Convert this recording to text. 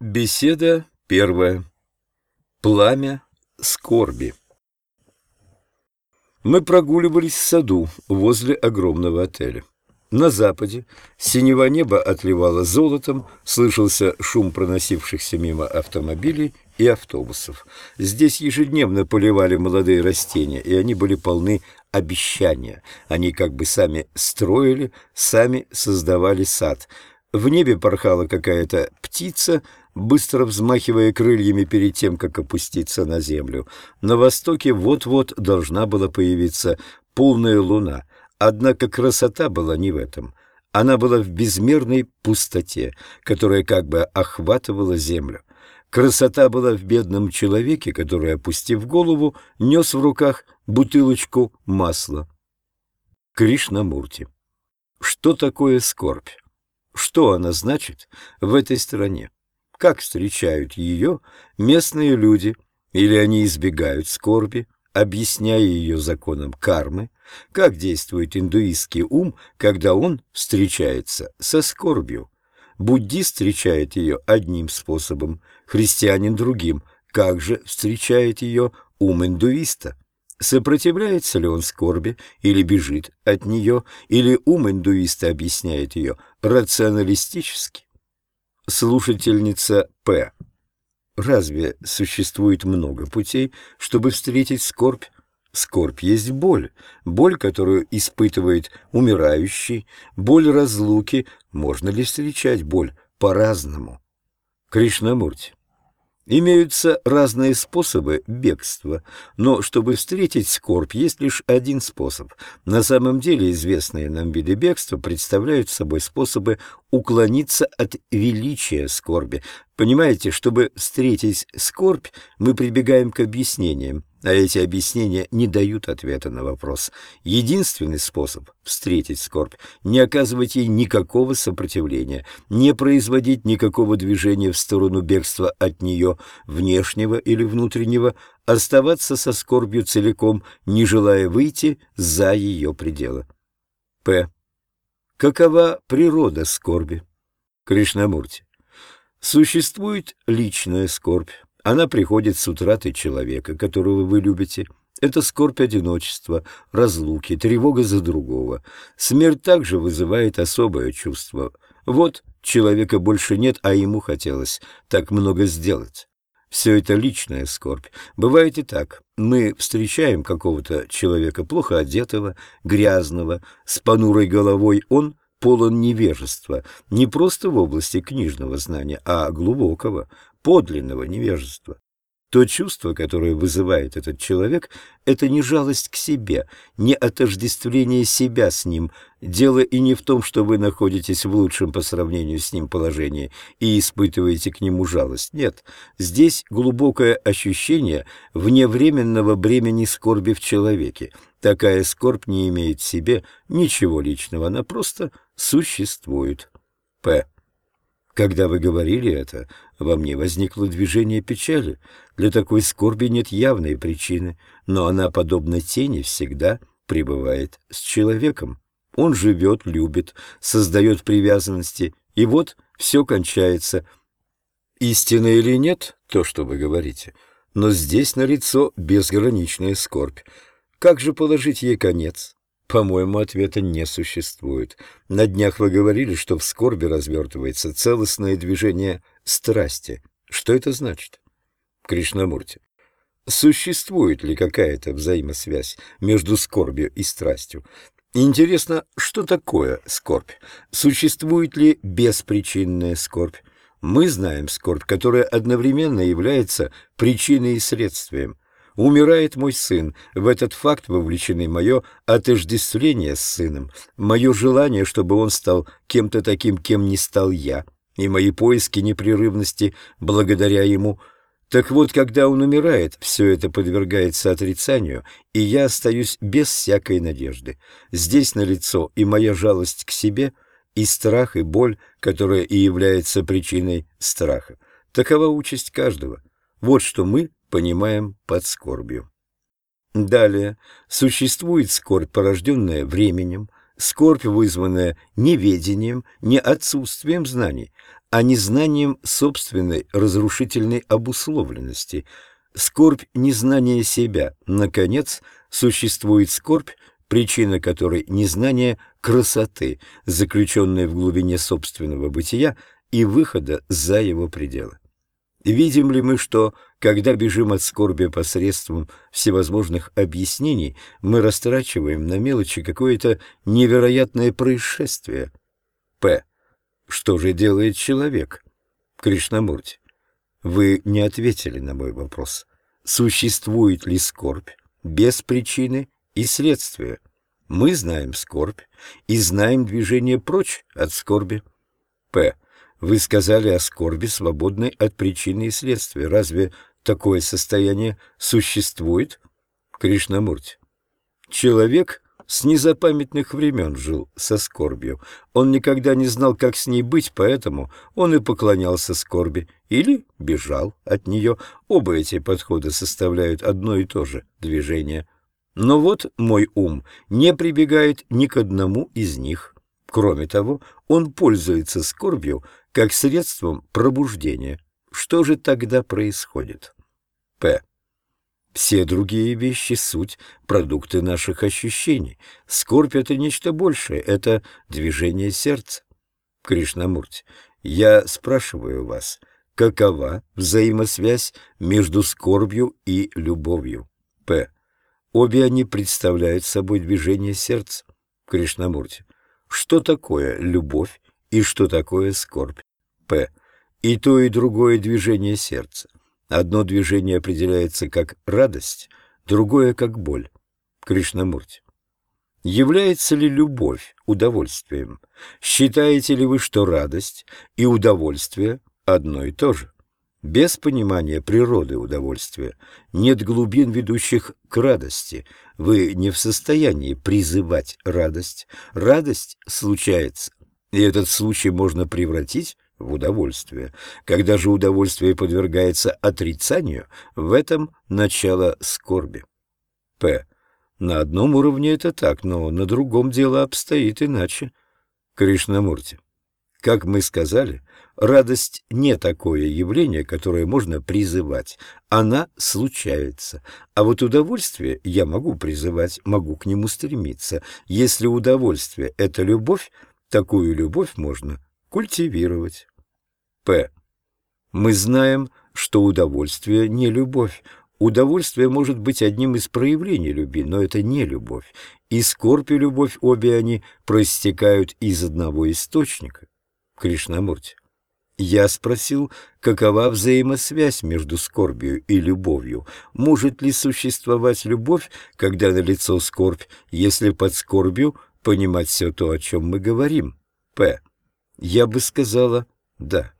Беседа первая. Пламя скорби. Мы прогуливались в саду возле огромного отеля. На западе синего неба отливало золотом, слышался шум проносившихся мимо автомобилей и автобусов. Здесь ежедневно поливали молодые растения, и они были полны обещания. Они как бы сами строили, сами создавали сад. В небе порхала какая-то птица, быстро взмахивая крыльями перед тем, как опуститься на землю. На востоке вот-вот должна была появиться полная луна, однако красота была не в этом. Она была в безмерной пустоте, которая как бы охватывала землю. Красота была в бедном человеке, который, опустив голову, нес в руках бутылочку масла. Кришнамурти. Что такое скорбь? Что она значит в этой стране? Как встречают ее местные люди, или они избегают скорби, объясняя ее законам кармы, как действует индуистский ум, когда он встречается со скорбью. Буддист встречает ее одним способом, христианин другим. Как же встречает ее ум индуиста? Сопротивляется ли он скорби или бежит от нее, или ум индуиста объясняет ее рационалистически? Слушательница П. Разве существует много путей, чтобы встретить скорбь? Скорбь есть боль, боль, которую испытывает умирающий, боль разлуки. Можно ли встречать боль по-разному? Кришнамурти. Имеются разные способы бегства, но чтобы встретить скорбь, есть лишь один способ. На самом деле известные нам виды бегства представляют собой способы уклониться от величия скорби. Понимаете, чтобы встретить скорбь, мы прибегаем к объяснениям, а эти объяснения не дают ответа на вопрос. Единственный способ встретить скорбь — не оказывать ей никакого сопротивления, не производить никакого движения в сторону бегства от нее, внешнего или внутреннего, оставаться со скорбью целиком, не желая выйти за ее пределы. П. Какова природа скорби? Кришнамурти. Существует личная скорбь. Она приходит с утраты человека, которого вы любите. Это скорбь одиночества, разлуки, тревога за другого. Смерть также вызывает особое чувство. Вот человека больше нет, а ему хотелось так много сделать. Все это личная скорбь. Бывает и так. Мы встречаем какого-то человека плохо одетого, грязного, с понурой головой. Он полон невежества, не просто в области книжного знания, а глубокого, подлинного невежества. То чувство, которое вызывает этот человек, это не жалость к себе, не отождествление себя с ним. Дело и не в том, что вы находитесь в лучшем по сравнению с ним положении и испытываете к нему жалость. Нет, здесь глубокое ощущение вневременного бремени скорби в человеке. Такая скорбь не имеет в себе ничего личного, она просто существует. П. Когда вы говорили это, во мне возникло движение печали. Для такой скорби нет явной причины, но она, подобно тени, всегда пребывает с человеком. Он живет, любит, создает привязанности, и вот все кончается. Истина или нет, то, что вы говорите, но здесь налицо безграничная скорбь. Как же положить ей конец? По-моему, ответа не существует. На днях вы говорили, что в скорби развертывается целостное движение страсти. Что это значит? Кришнамурти. Существует ли какая-то взаимосвязь между скорбью и страстью? Интересно, что такое скорбь? Существует ли беспричинная скорбь? Мы знаем скорбь, которая одновременно является причиной и следствием. Умирает мой сын. В этот факт вовлечены мое отождествление с сыном, мое желание, чтобы он стал кем-то таким, кем не стал я, и мои поиски непрерывности благодаря ему. Так вот, когда он умирает, все это подвергается отрицанию, и я остаюсь без всякой надежды. Здесь налицо и моя жалость к себе, и страх, и боль, которая и является причиной страха. Такова участь каждого. Вот что мы понимаем под скорбью. Далее, существует скорбь, порожденная временем, скорбь, вызванная неведением, не отсутствием знаний. а не знанием собственной разрушительной обусловленности. Скорбь – незнание себя. Наконец, существует скорбь, причина которой – незнание красоты, заключенной в глубине собственного бытия и выхода за его пределы. Видим ли мы, что, когда бежим от скорби посредством всевозможных объяснений, мы растрачиваем на мелочи какое-то невероятное происшествие? П. Что же делает человек? Кришнамурти, вы не ответили на мой вопрос. Существует ли скорбь без причины и следствия? Мы знаем скорбь и знаем движение прочь от скорби. П. Вы сказали о скорби, свободной от причины и следствия. Разве такое состояние существует? Кришнамурти. Человек с незапамятных времен жил со скорбью. Он никогда не знал, как с ней быть, поэтому он и поклонялся скорби или бежал от нее. Оба эти подхода составляют одно и то же движение. Но вот мой ум не прибегает ни к одному из них. Кроме того, он пользуется скорбью как средством пробуждения. Что же тогда происходит? П. Все другие вещи — суть, продукты наших ощущений. Скорбь — это нечто большее, это движение сердца. Кришнамурти, я спрашиваю вас, какова взаимосвязь между скорбью и любовью? П. Обе они представляют собой движение сердца. Кришнамурти, что такое любовь и что такое скорбь? П. И то, и другое движение сердца. Одно движение определяется как радость, другое как боль. Кришнамурти. Является ли любовь удовольствием? Считаете ли вы, что радость и удовольствие одно и то же? Без понимания природы удовольствия нет глубин, ведущих к радости. Вы не в состоянии призывать радость. Радость случается, и этот случай можно превратить в удовольствие. Когда же удовольствие подвергается отрицанию, в этом начало скорби. П. На одном уровне это так, но на другом дело обстоит иначе. Кришнамурти. Как мы сказали, радость не такое явление, которое можно призывать. Она случается. А вот удовольствие я могу призывать, могу к нему стремиться. Если удовольствие — это любовь, такую любовь можно культивировать. П. Мы знаем, что удовольствие не любовь. Удовольствие может быть одним из проявлений любви, но это не любовь. И скорбь и любовь, обе они проистекают из одного источника. Кришнамурти. Я спросил, какова взаимосвязь между скорбью и любовью. Может ли существовать любовь, когда налицо скорбь, если под скорбью понимать все то, о чем мы говорим? П. Я бы сказала «да».